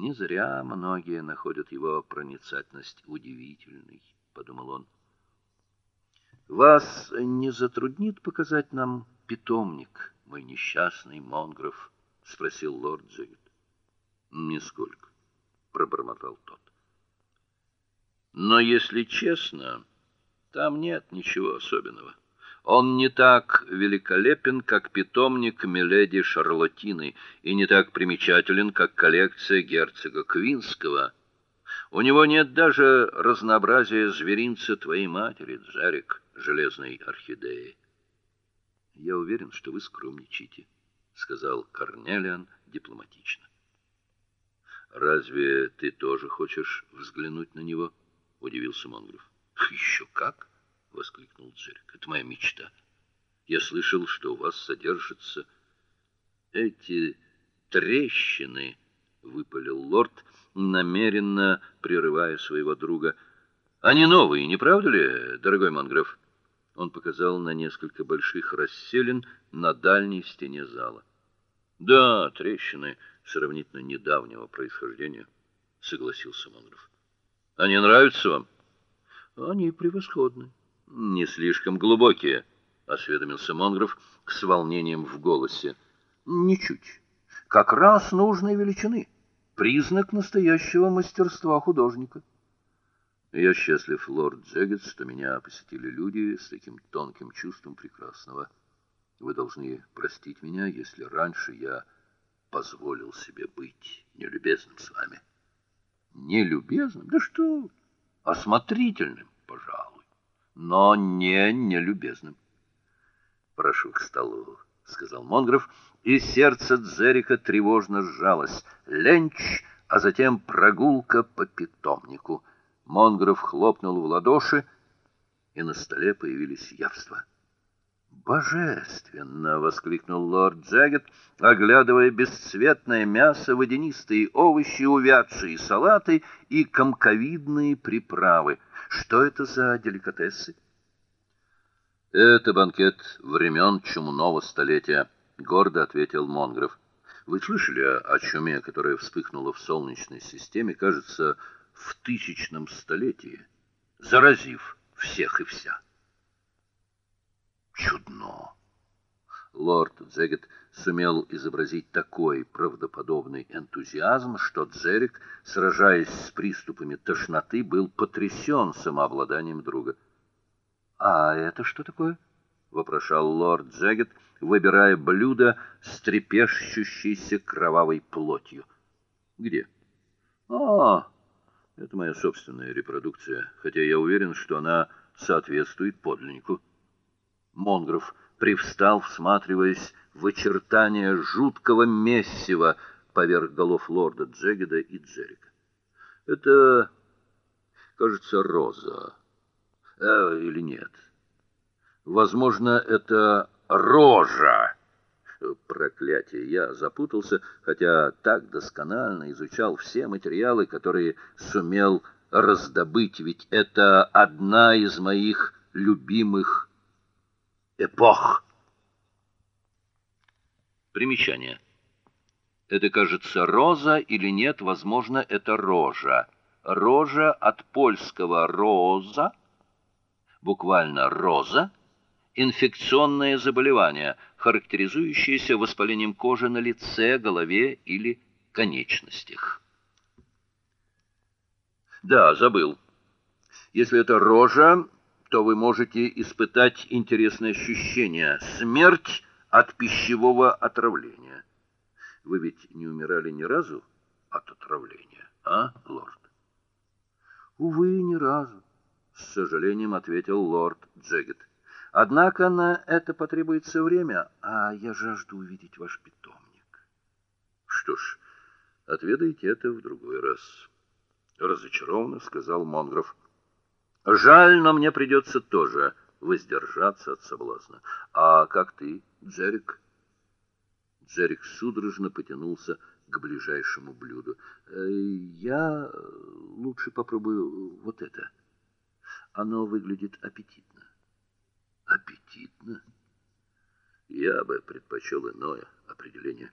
Не зря многие находят его проницательность удивительной, подумал он. Вас не затруднит показать нам питомник, мой несчастный Монгров, спросил лорд Джегет. Нисколько, пробормотал тот. Но если честно, там нет ничего особенного. Он не так великолепен, как питомник миледи Шарлотины, и не так примечателен, как коллекция герцога Квинского. У него нет даже разнообразия зверинца твоей матери, Джарик, железной орхидеи. Я уверен, что вы скромничаете, сказал Корнелиан дипломатично. Разве ты тоже хочешь взглянуть на него? удивился Монгров. Еще как? Воскликнул Джерик. Это моя мечта. Я слышал, что у вас содержатся эти трещины, выпалил лорд, намеренно прерывая своего друга. Они новые, не правда ли, дорогой Монгров? Он показал на несколько больших расселин на дальней стене зала. Да, трещины сравнительно недавнего происхождения, согласился Монгров. Они нравятся вам? Они превосходны не слишком глубокие, осведомился Монгров с волнением в голосе. Ничуть. Как раз нужной величины. Признак настоящего мастерства художника. Я счастлив, лорд Джеггет, что меня посетили люди с таким тонким чувством прекрасного. Вы должны простить меня, если раньше я позволил себе быть нелюбезным с вами. Нелюбезным? Да что? Осмотрительным, пожалуй но не нелюбезным. Прошу к столу, сказал Монгров, и сердце Джерика тревожно сжалось. Ленч, а затем прогулка по питомнику. Монгров хлопнул в ладоши, и на столе появились явства. Божественно, воскликнул лорд Джаггет, оглядывая бесцветное мясо, водянистые овощи, увядшие салаты и комковидные приправы. Что это за деликатесы? Это банкет времен чумного столетия, гордо ответил Монгров. Вы слышали о чуме, которая вспыхнула в солнечной системе, кажется, в тысячном столетии, заразив всех и вся? Лорд Джегет сумел изобразить такой правдоподобный энтузиазм, что Джерик, сражаясь с приступами тошноты, был потрясен самообладанием друга. "А это что такое?" вопрошал лорд Джегет, выбирая блюдо с трепещущейся кровавой плотью. "Где?" "А, это моя собственная репродукция, хотя я уверен, что она соответствует подлиннику". Монгров привстал, всматриваясь в очертания жуткого мессива поверх голов лорда Джегеда и Джерика. Это, кажется, роза. Э, или нет? Возможно, это рожа. Проклятие, я запутался, хотя так досконально изучал все материалы, которые сумел раздобыть, ведь это одна из моих любимых эпох. Примечание. Это, кажется, роза или нет, возможно, это рожа. Рожа от польского роза, буквально роза, инфекционное заболевание, характеризующееся воспалением кожи на лице, голове или конечностях. Да, забыл. Если это рожа, то вы можете испытать интересное ощущение смерть от пищевого отравления. Вы ведь не умирали ни разу от отравления, а, лорд? Увы, ни разу, с сожалением ответил лорд Джегет. Однако на это потребуется время, а я жажду увидеть ваш питомник. Что ж, отведайте это в другой раз, разочарованно сказал Монгров. Жаль, но мне придется тоже воздержаться от соблазна. А как ты, Джерик? Джерик судорожно потянулся к ближайшему блюду. «Э, я лучше попробую вот это. Оно выглядит аппетитно. Аппетитно? Я бы предпочел иное определение.